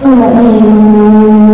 嗯。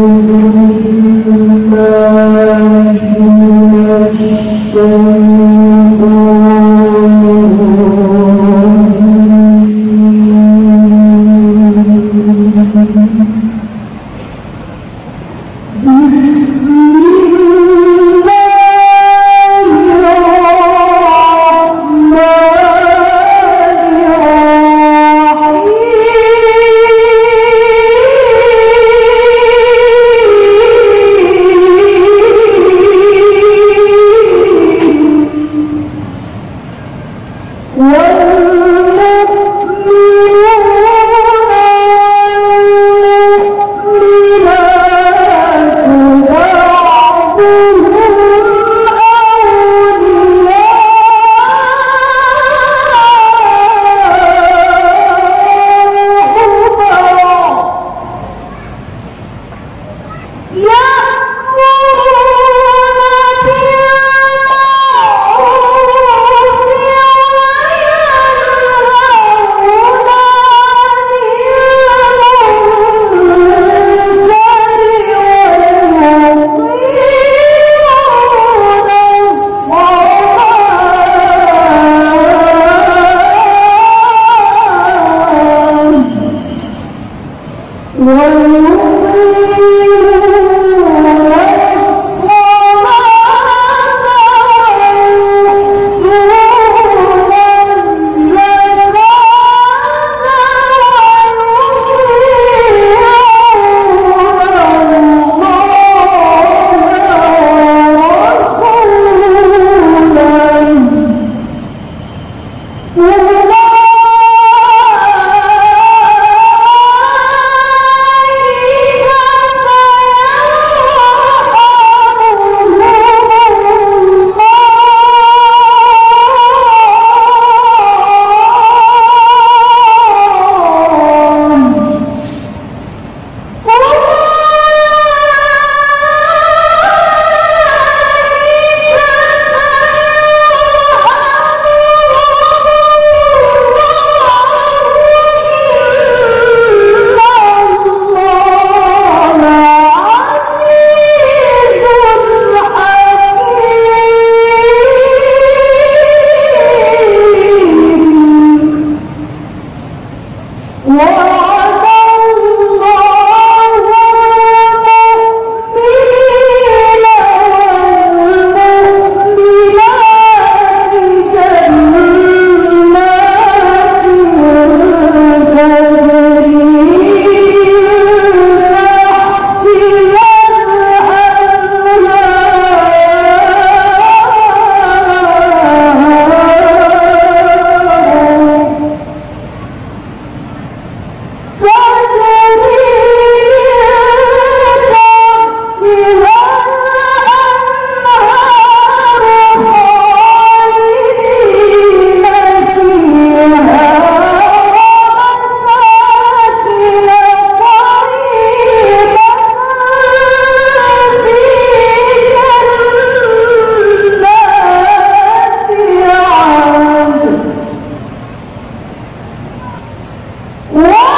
Whoa!